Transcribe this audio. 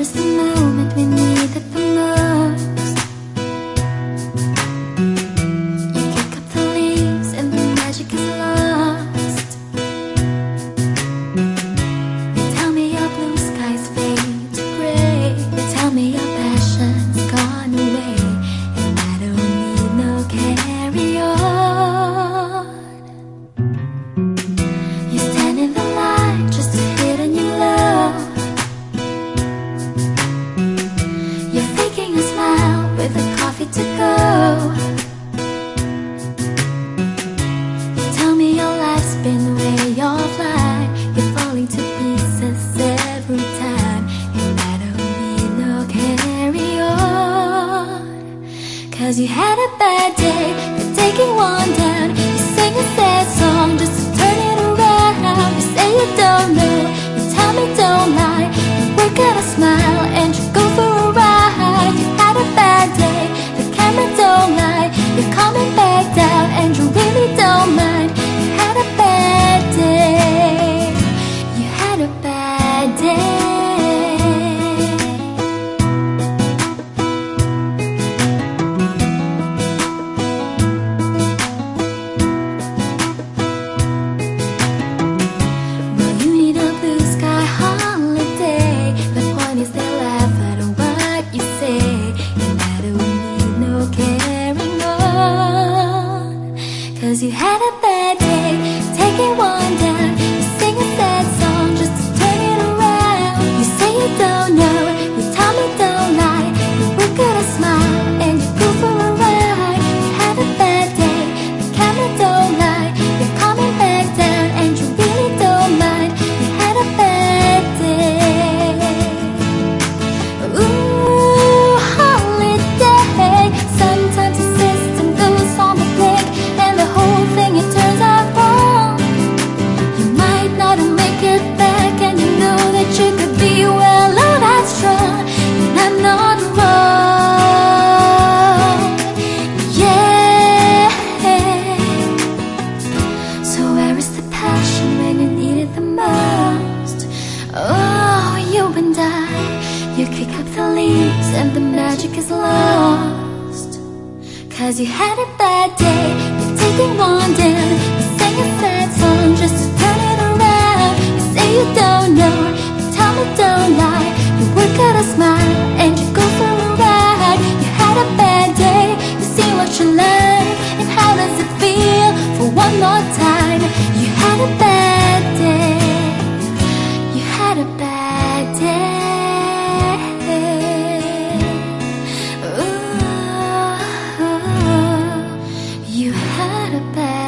is the moment we need Cause you had a bad day, you're taking one down. You sing a sad song just to turn it around. You say you don't know, you tell me don't lie. You work out a smile and you go for a ride. You had a bad day, the camera don't lie. You're coming back down and you really don't mind. You had a bad day, you had a bad day. Cause you had a mistakes and the magic is lost. Cause you had a bad day, you're taking one down. You sang a sad song just to turn it around. You say you don't know, you tell me don't lie. You work out a smile and you go for a ride. You had a bad day, you see what you learn. And how does it feel for one more time? You had a bad day, you had a bad better bed.